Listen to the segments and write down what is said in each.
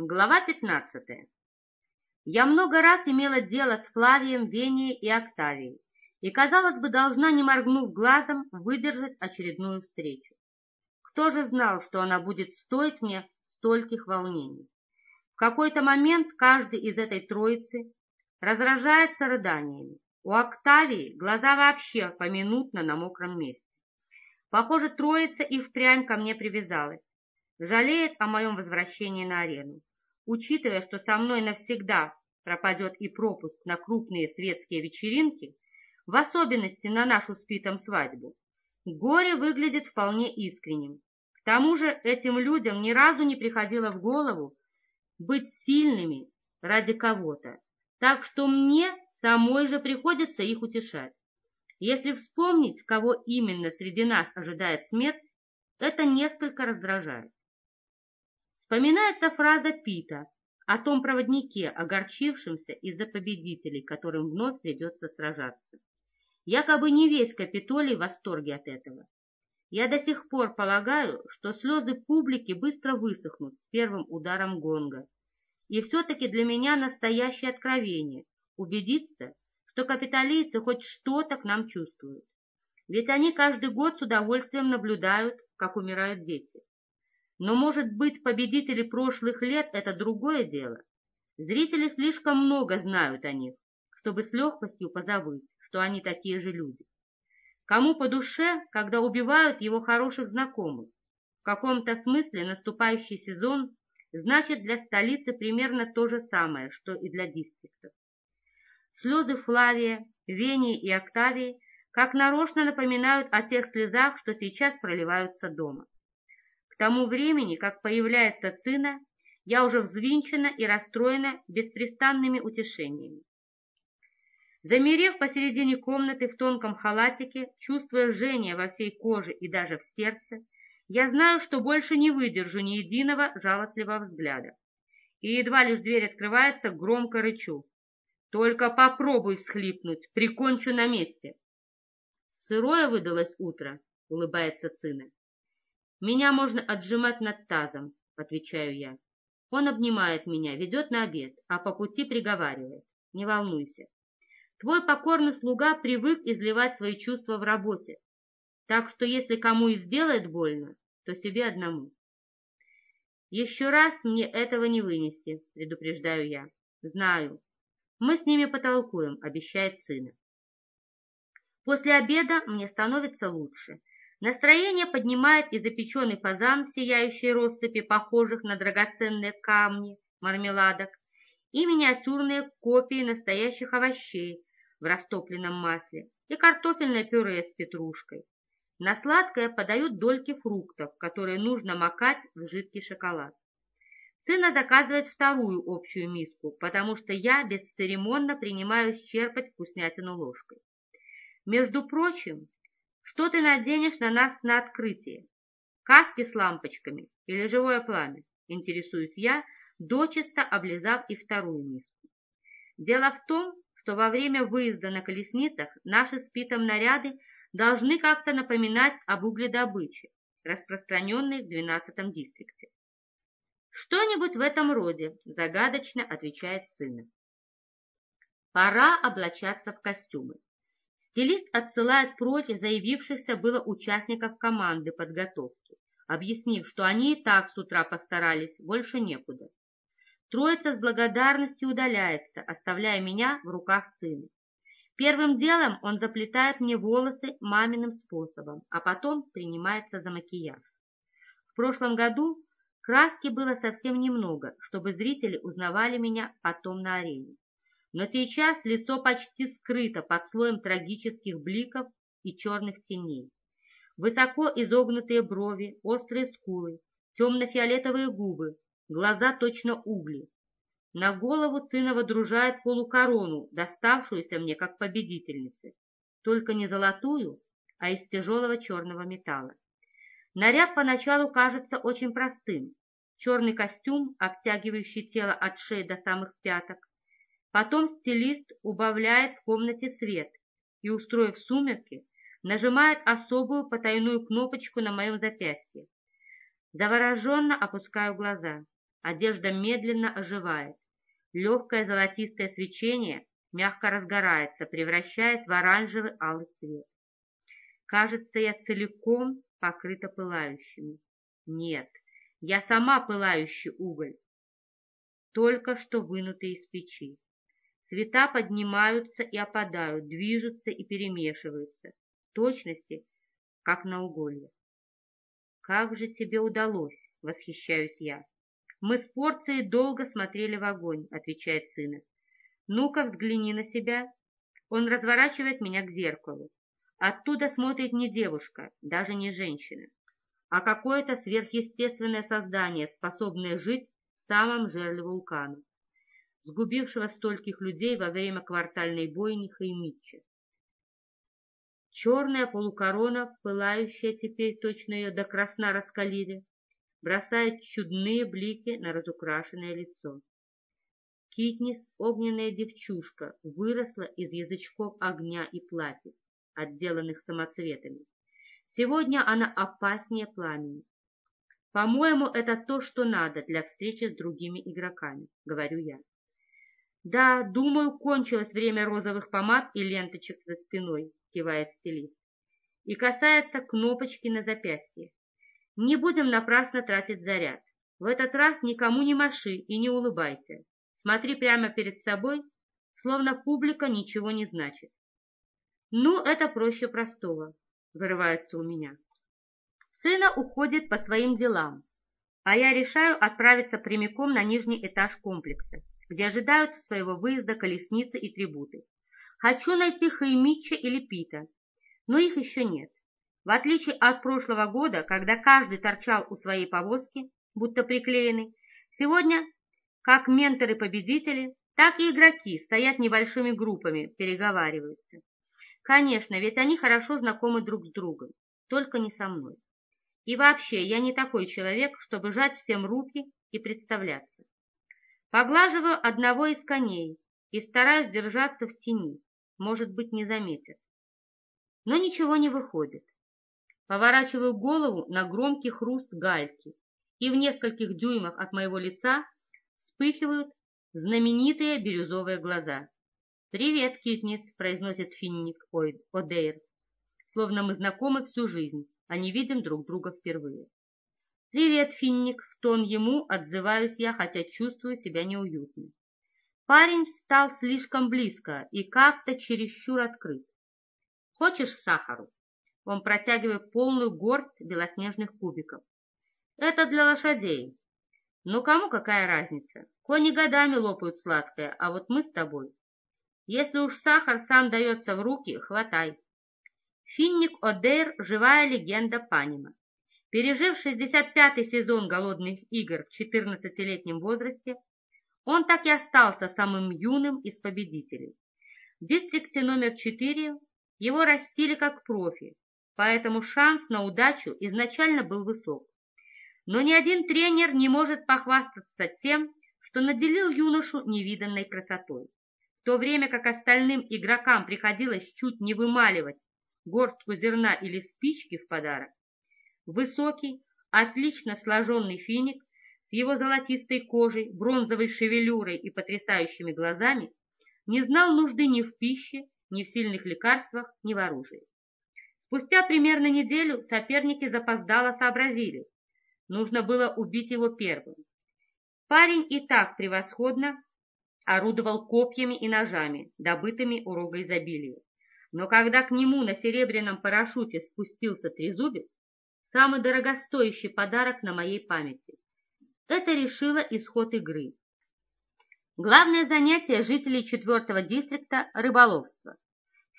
Глава 15. Я много раз имела дело с Флавием, Венией и Октавией, и, казалось бы, должна, не моргнув глазом, выдержать очередную встречу. Кто же знал, что она будет стоить мне стольких волнений? В какой-то момент каждый из этой троицы разражается рыданиями. У Октавии глаза вообще поминутно на мокром месте. Похоже, троица и впрямь ко мне привязалась. Жалеет о моем возвращении на арену учитывая, что со мной навсегда пропадет и пропуск на крупные светские вечеринки, в особенности на нашу с Питом свадьбу, горе выглядит вполне искренним. К тому же этим людям ни разу не приходило в голову быть сильными ради кого-то, так что мне самой же приходится их утешать. Если вспомнить, кого именно среди нас ожидает смерть, это несколько раздражает. Вспоминается фраза Пита о том проводнике, огорчившемся из-за победителей, которым вновь придется сражаться. Якобы не весь Капитолий в восторге от этого. Я до сих пор полагаю, что слезы публики быстро высохнут с первым ударом гонга. И все-таки для меня настоящее откровение – убедиться, что капиталийцы хоть что-то к нам чувствуют. Ведь они каждый год с удовольствием наблюдают, как умирают дети. Но, может быть, победители прошлых лет – это другое дело. Зрители слишком много знают о них, чтобы с легкостью позабыть, что они такие же люди. Кому по душе, когда убивают его хороших знакомых? В каком-то смысле наступающий сезон значит для столицы примерно то же самое, что и для дистриктов. Слезы Флавия, Вении и Октавии как нарочно напоминают о тех слезах, что сейчас проливаются дома. К тому времени, как появляется Цина, я уже взвинчена и расстроена беспрестанными утешениями. Замерев посередине комнаты в тонком халатике, чувствуя жжение во всей коже и даже в сердце, я знаю, что больше не выдержу ни единого жалостливого взгляда. И едва лишь дверь открывается, громко рычу. Только попробуй всхлипнуть, прикончу на месте. Сырое выдалось утро, улыбается Цина. «Меня можно отжимать над тазом», — отвечаю я. Он обнимает меня, ведет на обед, а по пути приговаривает. «Не волнуйся. Твой покорный слуга привык изливать свои чувства в работе, так что если кому и сделает больно, то себе одному». «Еще раз мне этого не вынести», — предупреждаю я. «Знаю. Мы с ними потолкуем», — обещает сына. После обеда мне становится лучше. Настроение поднимает и запеченный фазан в сияющей россыпи, похожих на драгоценные камни, мармеладок, и миниатюрные копии настоящих овощей в растопленном масле, и картофельное пюре с петрушкой. На сладкое подают дольки фруктов, которые нужно макать в жидкий шоколад. Сына заказывает вторую общую миску, потому что я бесцеремонно принимаюсь черпать вкуснятину ложкой. Между прочим, что ты наденешь на нас на открытие? Каски с лампочками или живое пламя? Интересуюсь я, дочисто облизав и вторую миску. Дело в том, что во время выезда на колесницах наши с Питом наряды должны как-то напоминать об угледобыче, распространенной в 12 дистрикте. «Что-нибудь в этом роде», — загадочно отвечает сына. Пора облачаться в костюмы. Стилист отсылает прочь заявившихся было участников команды подготовки, объяснив, что они и так с утра постарались, больше некуда. Троица с благодарностью удаляется, оставляя меня в руках сына. Первым делом он заплетает мне волосы маминым способом, а потом принимается за макияж. В прошлом году краски было совсем немного, чтобы зрители узнавали меня потом на арене но сейчас лицо почти скрыто под слоем трагических бликов и черных теней. Высоко изогнутые брови, острые скулы, темно-фиолетовые губы, глаза точно угли. На голову Цинова дружает полукорону, доставшуюся мне как победительнице, только не золотую, а из тяжелого черного металла. Наряд поначалу кажется очень простым. Черный костюм, обтягивающий тело от шеи до самых пяток, Потом стилист убавляет в комнате свет и, устроив сумерки, нажимает особую потайную кнопочку на моем запястье. Завороженно опускаю глаза. Одежда медленно оживает. Легкое золотистое свечение мягко разгорается, превращаясь в оранжевый алый цвет. Кажется, я целиком покрыта пылающими. Нет, я сама пылающий уголь, только что вынутый из печи. Цвета поднимаются и опадают, движутся и перемешиваются, в точности, как на уголье. «Как же тебе удалось?» — восхищаюсь я. «Мы с порцией долго смотрели в огонь», — отвечает сына. «Ну-ка, взгляни на себя». Он разворачивает меня к зеркалу. Оттуда смотрит не девушка, даже не женщина, а какое-то сверхъестественное создание, способное жить в самом жерле вулкана, сгубившего стольких людей во время квартальной бойни Хаймитча. Черная полукорона, пылающая теперь точно ее до красна раскалили, бросает чудные блики на разукрашенное лицо. Китнис, огненная девчушка, выросла из язычков огня и платьев отделанных самоцветами. Сегодня она опаснее пламени. По-моему, это то, что надо для встречи с другими игроками, говорю я. Да, думаю, кончилось время розовых помад и ленточек за спиной, кивает стилист. И касается кнопочки на запястье. Не будем напрасно тратить заряд. В этот раз никому не маши и не улыбайся. Смотри прямо перед собой, словно публика ничего не значит. «Ну, это проще простого», — вырывается у меня. Сына уходит по своим делам, а я решаю отправиться прямиком на нижний этаж комплекса, где ожидают своего выезда колесницы и трибуты. Хочу найти Хаймича или Пита, но их еще нет. В отличие от прошлого года, когда каждый торчал у своей повозки, будто приклеенный, сегодня как менторы-победители, так и игроки стоят небольшими группами, переговариваются. Конечно, ведь они хорошо знакомы друг с другом, только не со мной. И вообще, я не такой человек, чтобы жать всем руки и представляться. Поглаживаю одного из коней и стараюсь держаться в тени, может быть, не заметят. Но ничего не выходит. Поворачиваю голову на громкий хруст гальки, и в нескольких дюймах от моего лица вспыхивают знаменитые бирюзовые глаза. «Привет, Китнис», — произносит Финник О'Дейр, словно мы знакомы всю жизнь, а не видим друг друга впервые. «Привет, Финник», — в тон ему отзываюсь я, хотя чувствую себя неуютно. Парень стал слишком близко и как-то чересчур открыт. «Хочешь сахару?» Он протягивает полную горсть белоснежных кубиков. «Это для лошадей. Но кому какая разница? Кони годами лопают сладкое, а вот мы с тобой если уж сахар сам дается в руки, хватай. Финник Одейр – живая легенда Панима. Пережив 65-й сезон голодных игр в 14-летнем возрасте, он так и остался самым юным из победителей. В дистрикте номер 4 его растили как профи, поэтому шанс на удачу изначально был высок. Но ни один тренер не может похвастаться тем, что наделил юношу невиданной красотой то время как остальным игрокам приходилось чуть не вымаливать горстку зерна или спички в подарок, высокий, отлично сложенный финик с его золотистой кожей, бронзовой шевелюрой и потрясающими глазами не знал нужды ни в пище, ни в сильных лекарствах, ни в оружии. Спустя примерно неделю соперники запоздало сообразили. Нужно было убить его первым. Парень и так превосходно орудовал копьями и ножами, добытыми у рога изобилия. Но когда к нему на серебряном парашюте спустился трезубец, самый дорогостоящий подарок на моей памяти, это решило исход игры. Главное занятие жителей четвертого дистрикта – рыболовство.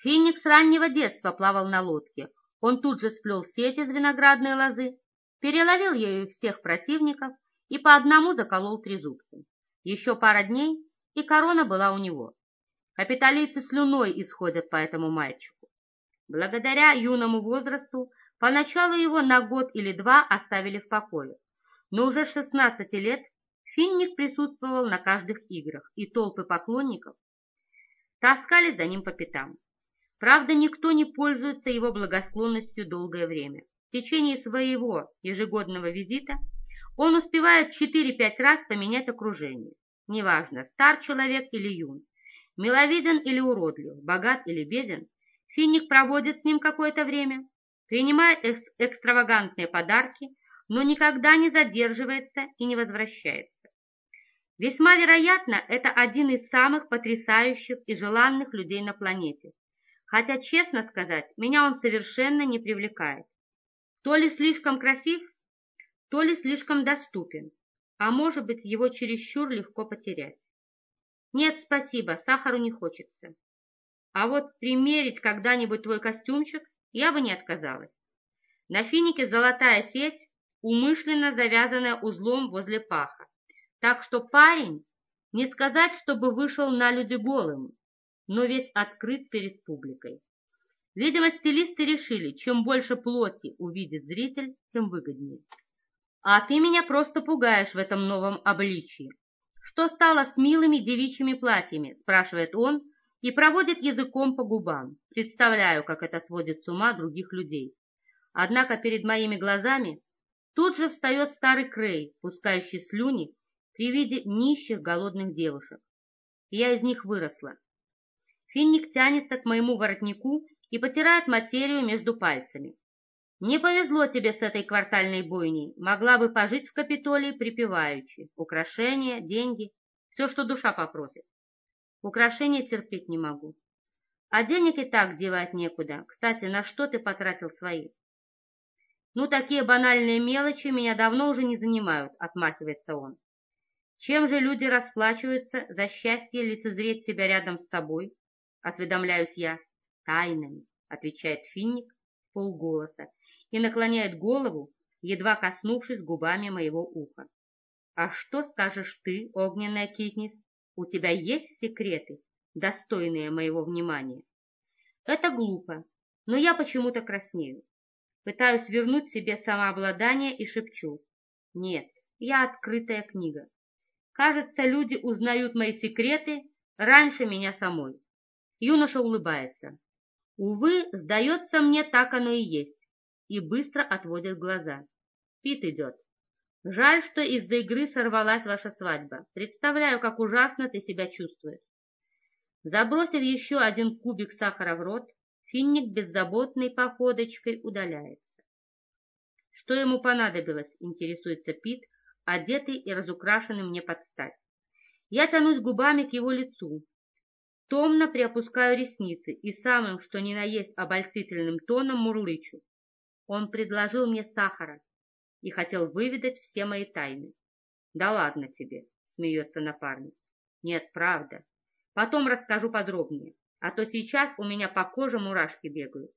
Финик с раннего детства плавал на лодке. Он тут же сплел сеть из виноградной лозы, переловил ею всех противников и по одному заколол трезубцем. Еще пара дней, и корона была у него. Капиталийцы слюной исходят по этому мальчику. Благодаря юному возрасту поначалу его на год или два оставили в покое, но уже с 16 лет Финник присутствовал на каждых играх, и толпы поклонников таскались за ним по пятам. Правда, никто не пользуется его благосклонностью долгое время. В течение своего ежегодного визита Он успевает 4-5 раз поменять окружение. Неважно, стар человек или юн, миловиден или уродлив, богат или беден, Финник проводит с ним какое-то время, принимает экс экстравагантные подарки, но никогда не задерживается и не возвращается. Весьма вероятно, это один из самых потрясающих и желанных людей на планете. Хотя, честно сказать, меня он совершенно не привлекает. То ли слишком красив, то ли слишком доступен, а может быть, его чересчур легко потерять. Нет, спасибо, сахару не хочется. А вот примерить когда-нибудь твой костюмчик я бы не отказалась. На финике золотая сеть, умышленно завязанная узлом возле паха. Так что парень, не сказать, чтобы вышел на люди голым, но весь открыт перед публикой. Видимо, стилисты решили, чем больше плоти увидит зритель, тем выгоднее. А ты меня просто пугаешь в этом новом обличии. Что стало с милыми девичьими платьями, спрашивает он и проводит языком по губам. Представляю, как это сводит с ума других людей. Однако перед моими глазами тут же встает старый Крей, пускающий слюни при виде нищих голодных девушек. Я из них выросла. Финник тянется к моему воротнику и потирает материю между пальцами. Не повезло тебе с этой квартальной бойней. Могла бы пожить в Капитолии припеваючи. Украшения, деньги, все, что душа попросит. Украшения терпеть не могу. А денег и так девать некуда. Кстати, на что ты потратил свои? Ну, такие банальные мелочи меня давно уже не занимают, отмахивается он. Чем же люди расплачиваются за счастье лицезреть себя рядом с собой? Осведомляюсь я. Тайнами, отвечает Финник полголоса и наклоняет голову, едва коснувшись губами моего уха. А что скажешь ты, огненная Китнис? У тебя есть секреты, достойные моего внимания? Это глупо, но я почему-то краснею. Пытаюсь вернуть себе самообладание и шепчу. Нет, я открытая книга. Кажется, люди узнают мои секреты раньше меня самой. Юноша улыбается. Увы, сдается мне, так оно и есть. И быстро отводит глаза. Пит идет. Жаль, что из-за игры сорвалась ваша свадьба. Представляю, как ужасно ты себя чувствуешь. Забросив еще один кубик сахара в рот, Финник беззаботной походочкой удаляется. Что ему понадобилось, интересуется Пит, одетый и разукрашенный мне под стать. Я тянусь губами к его лицу, томно приопускаю ресницы и самым, что ни на есть обольстительным тоном мурлычу. Он предложил мне сахара и хотел выведать все мои тайны. Да ладно тебе, смеется напарник. Нет, правда. Потом расскажу подробнее, а то сейчас у меня по коже мурашки бегают.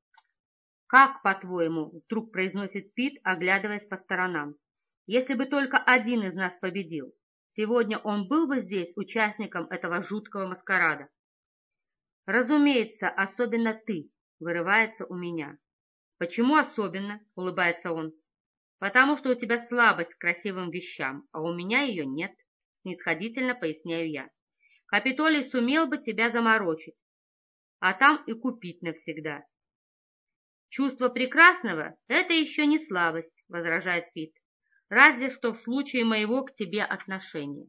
«Как, по-твоему?» — вдруг произносит Пит, оглядываясь по сторонам. Если бы только один из нас победил, сегодня он был бы здесь участником этого жуткого маскарада. Разумеется, особенно ты, вырывается у меня. Почему особенно? улыбается он. Потому что у тебя слабость к красивым вещам, а у меня ее нет, снисходительно поясняю я. Капитолий сумел бы тебя заморочить, а там и купить навсегда. Чувство прекрасного — это еще не слабость, возражает Пит разве что в случае моего к тебе отношения.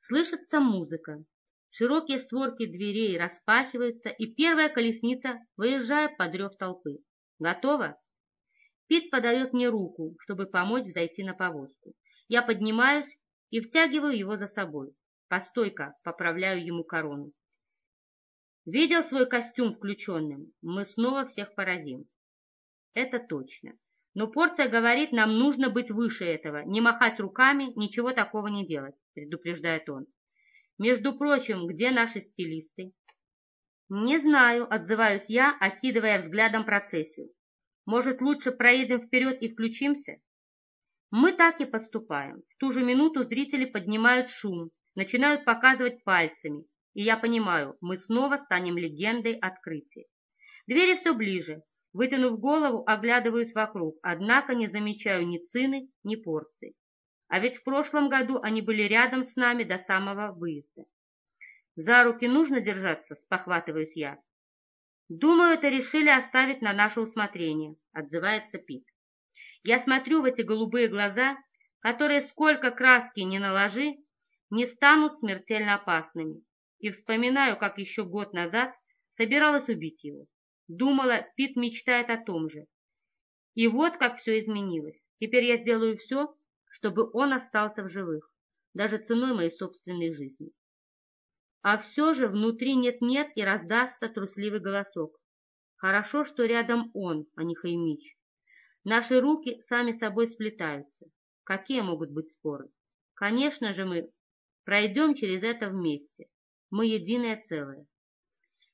Слышится музыка. Широкие створки дверей распахиваются, и первая колесница выезжает под рев толпы. Готово? Пит подает мне руку, чтобы помочь зайти на повозку. Я поднимаюсь и втягиваю его за собой. Постой-ка, поправляю ему корону. Видел свой костюм включенным? Мы снова всех поразим. Это точно. Но порция говорит, нам нужно быть выше этого, не махать руками, ничего такого не делать, предупреждает он. Между прочим, где наши стилисты? Не знаю, отзываюсь я, окидывая взглядом процессию. Может, лучше проедем вперед и включимся? Мы так и поступаем. В ту же минуту зрители поднимают шум, начинают показывать пальцами, и я понимаю, мы снова станем легендой открытия. Двери все ближе, Вытянув голову, оглядываюсь вокруг, однако не замечаю ни цины, ни порций. А ведь в прошлом году они были рядом с нами до самого выезда. За руки нужно держаться, спохватываюсь я. Думаю, это решили оставить на наше усмотрение, отзывается Пит. Я смотрю в эти голубые глаза, которые сколько краски не наложи, не станут смертельно опасными. И вспоминаю, как еще год назад собиралась убить его. Думала, Пит мечтает о том же. И вот как все изменилось. Теперь я сделаю все, чтобы он остался в живых, даже ценой моей собственной жизни. А все же внутри нет-нет и раздастся трусливый голосок. Хорошо, что рядом он, а не Хаймич. Наши руки сами собой сплетаются. Какие могут быть споры? Конечно же мы пройдем через это вместе. Мы единое целое.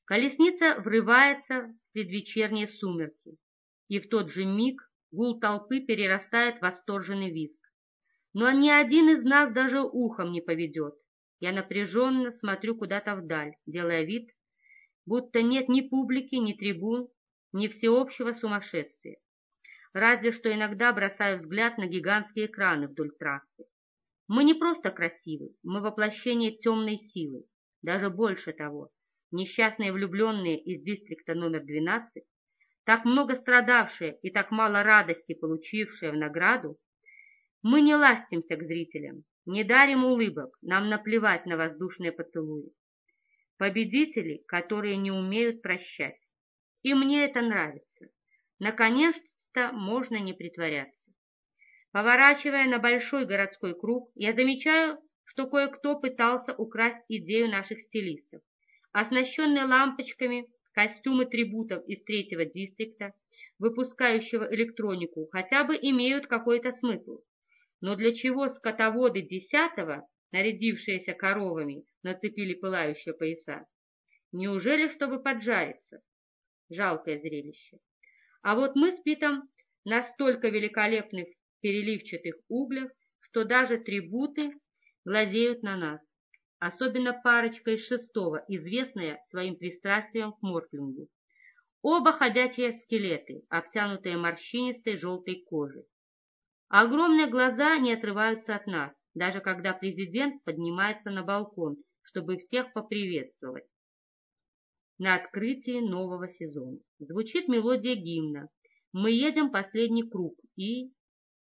Колесница врывается в предвечерние сумерки, и в тот же миг гул толпы перерастает в восторженный визг. Но ни один из нас даже ухом не поведет. Я напряженно смотрю куда-то вдаль, делая вид, будто нет ни публики, ни трибун, ни всеобщего сумасшествия. Разве что иногда бросаю взгляд на гигантские экраны вдоль трассы. Мы не просто красивы, мы воплощение темной силы. Даже больше того, несчастные влюбленные из дистрикта номер 12, так много страдавшие и так мало радости получившие в награду, мы не ластимся к зрителям, не дарим улыбок, нам наплевать на воздушные поцелуи. Победители, которые не умеют прощать. И мне это нравится. Наконец-то можно не притворяться. Поворачивая на большой городской круг, я замечаю, что кое-кто пытался украсть идею наших стилистов. Оснащенные лампочками костюмы трибутов из третьего дистрикта, выпускающего электронику, хотя бы имеют какой-то смысл. Но для чего скотоводы десятого, нарядившиеся коровами, нацепили пылающие пояса? Неужели, чтобы поджариться? Жалкое зрелище. А вот мы с Питом настолько великолепных переливчатых углях, что даже трибуты глазеют на нас. Особенно парочка из шестого, известная своим пристрастием к морфлингу. Оба ходячие скелеты, обтянутые морщинистой желтой кожей. Огромные глаза не отрываются от нас, даже когда президент поднимается на балкон, чтобы всех поприветствовать. На открытии нового сезона звучит мелодия гимна. Мы едем последний круг и...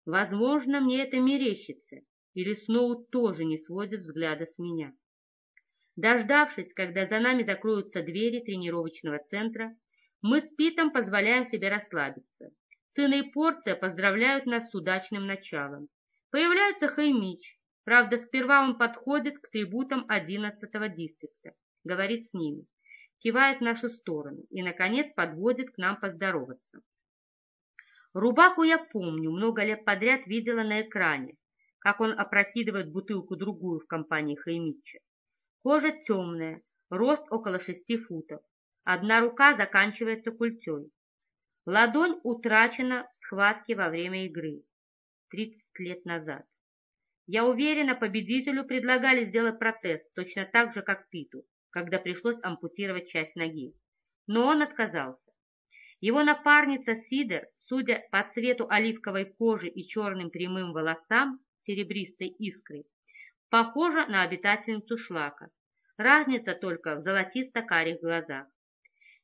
Возможно, мне это мерещится, или Сноу тоже не сводит взгляда с меня. Дождавшись, когда за нами закроются двери тренировочного центра, мы с Питом позволяем себе расслабиться. Сын и Порция поздравляют нас с удачным началом. Появляется Хаймич. Правда, сперва он подходит к трибутам 11-го дистрикта, говорит с ними, кивает в нашу сторону и, наконец, подводит к нам поздороваться. Рубаку я помню, много лет подряд видела на экране, как он опрокидывает бутылку-другую в компании Хаймича. Кожа темная, рост около шести футов. Одна рука заканчивается культей. Ладонь утрачена в схватке во время игры. 30 лет назад. Я уверена, победителю предлагали сделать протез, точно так же, как Питу, когда пришлось ампутировать часть ноги. Но он отказался. Его напарница Сидер, судя по цвету оливковой кожи и черным прямым волосам серебристой искрой, похожа на обитательницу шлака. Разница только в золотисто-карих глазах.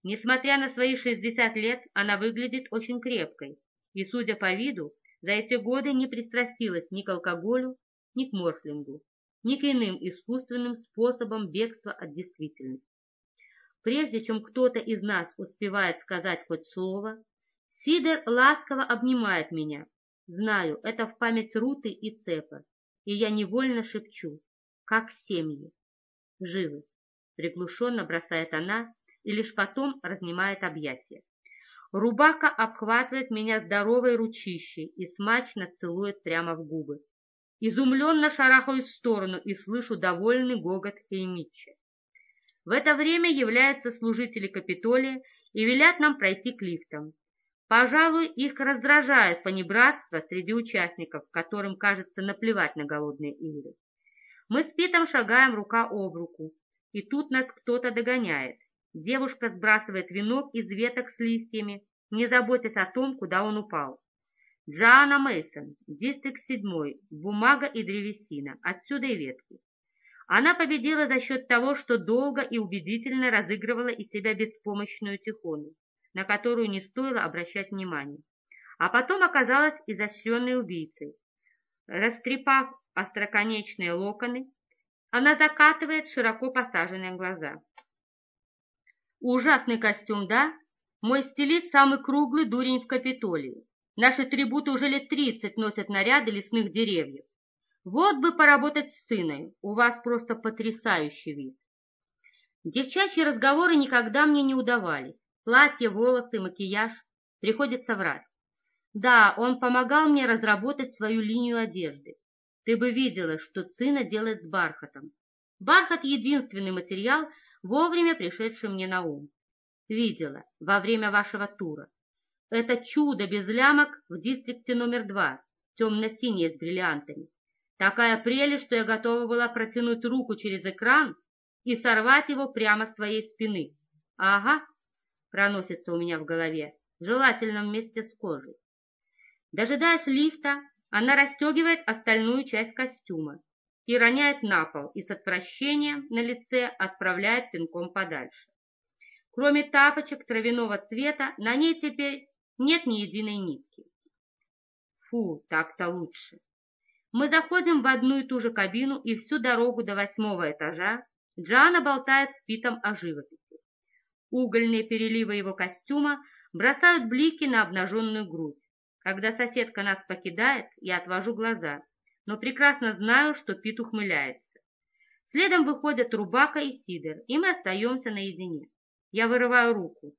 Несмотря на свои 60 лет, она выглядит очень крепкой и, судя по виду, за эти годы не пристрастилась ни к алкоголю, ни к морфлингу, ни к иным искусственным способам бегства от действительности. Прежде чем кто-то из нас успевает сказать хоть слово, Сидер ласково обнимает меня. Знаю, это в память Руты и Цепа, и я невольно шепчу, как семьи. Живы, приглушенно бросает она, и лишь потом разнимает объятия. Рубака обхватывает меня здоровой ручищей и смачно целует прямо в губы. Изумленно шарахаюсь в сторону и слышу довольный гогот Хеймитча. В это время являются служители Капитолия и велят нам пройти к лифтам. Пожалуй, их раздражает понебратство среди участников, которым кажется наплевать на голодные игры. Мы с Питом шагаем рука об руку, и тут нас кто-то догоняет. Девушка сбрасывает венок из веток с листьями, не заботясь о том, куда он упал. Джоанна Мейсон, дистрикт седьмой, бумага и древесина, отсюда и ветки. Она победила за счет того, что долго и убедительно разыгрывала из себя беспомощную Тихону, на которую не стоило обращать внимания. А потом оказалась изощренной убийцей. Растрепав остроконечные локоны, она закатывает широко посаженные глаза. Ужасный костюм, да? Мой стилист самый круглый дурень в Капитолии. Наши трибуты уже лет тридцать носят наряды лесных деревьев. Вот бы поработать с сыной, у вас просто потрясающий вид. Девчачьи разговоры никогда мне не удавались. Платье, волосы, макияж. Приходится врать. Да, он помогал мне разработать свою линию одежды. Ты бы видела, что Цина делает с бархатом. Бархат — единственный материал, вовремя пришедший мне на ум. Видела во время вашего тура. Это чудо без лямок в дистрикте номер два, темно-синее с бриллиантами. Такая прелесть, что я готова была протянуть руку через экран и сорвать его прямо с твоей спины. Ага, проносится у меня в голове, желательно вместе с кожей. Дожидаясь лифта, она расстегивает остальную часть костюма и роняет на пол и с отвращением на лице отправляет пинком подальше. Кроме тапочек травяного цвета, на ней теперь нет ни единой нитки. Фу, так-то лучше. Мы заходим в одну и ту же кабину, и всю дорогу до восьмого этажа Джана болтает с Питом о живописи. Угольные переливы его костюма бросают блики на обнаженную грудь. Когда соседка нас покидает, я отвожу глаза, но прекрасно знаю, что Пит ухмыляется. Следом выходят Рубака и Сидор, и мы остаемся наедине. Я вырываю руку,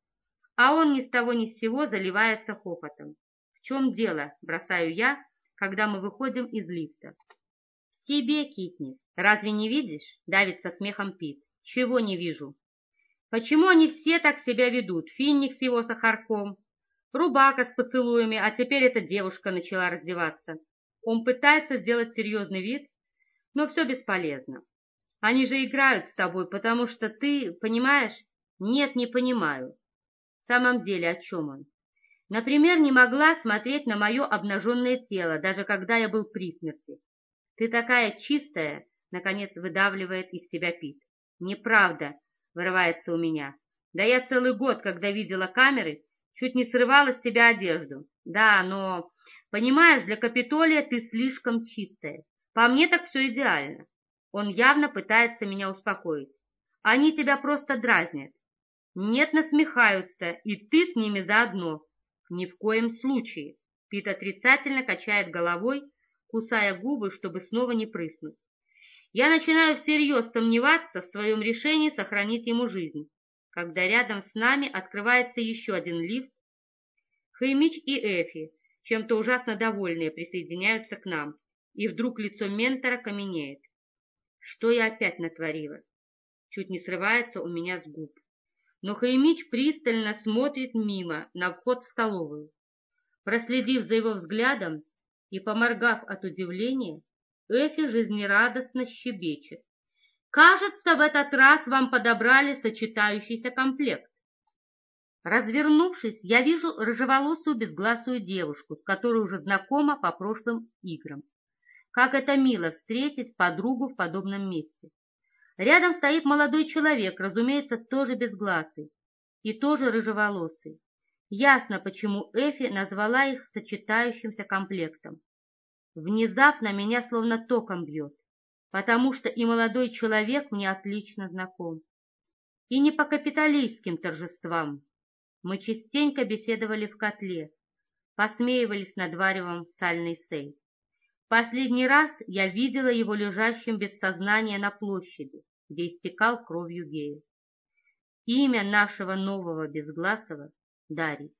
а он ни с того ни с сего заливается хохотом. «В чем дело?» – бросаю я, когда мы выходим из лифта. «В тебе, Китни. Разве не видишь?» – давит со смехом Пит. «Чего не вижу?» «Почему они все так себя ведут? Финник с его сахарком, Рубака с поцелуями, а теперь эта девушка начала раздеваться. Он пытается сделать серьезный вид, но все бесполезно. Они же играют с тобой, потому что ты, понимаешь? Нет, не понимаю. В самом деле, о чем он? Например, не могла смотреть на мое обнаженное тело, даже когда я был при смерти. Ты такая чистая, наконец выдавливает из себя Пит. Неправда, вырывается у меня. Да я целый год, когда видела камеры, Чуть не срывала с тебя одежду. Да, но, понимаешь, для Капитолия ты слишком чистая. По мне так все идеально. Он явно пытается меня успокоить. Они тебя просто дразнят. Нет, насмехаются, и ты с ними заодно. Ни в коем случае. Пит отрицательно качает головой, кусая губы, чтобы снова не прыснуть. Я начинаю всерьез сомневаться в своем решении сохранить ему жизнь когда рядом с нами открывается еще один лифт. Хаймич и Эфи, чем-то ужасно довольные, присоединяются к нам, и вдруг лицо ментора каменеет. Что я опять натворила? Чуть не срывается у меня с губ. Но Хаймич пристально смотрит мимо, на вход в столовую. Проследив за его взглядом и поморгав от удивления, Эфи жизнерадостно щебечет. Кажется, в этот раз вам подобрали сочетающийся комплект. Развернувшись, я вижу рыжеволосую безгласую девушку, с которой уже знакома по прошлым играм. Как это мило встретить подругу в подобном месте. Рядом стоит молодой человек, разумеется, тоже безгласый и тоже рыжеволосый. Ясно, почему Эфи назвала их сочетающимся комплектом. Внезапно меня словно током бьет потому что и молодой человек мне отлично знаком. И не по капиталистским торжествам. Мы частенько беседовали в котле, посмеивались над варевом сальный сей. Последний раз я видела его лежащим без сознания на площади, где истекал кровью гея. Имя нашего нового безгласого — Дарий.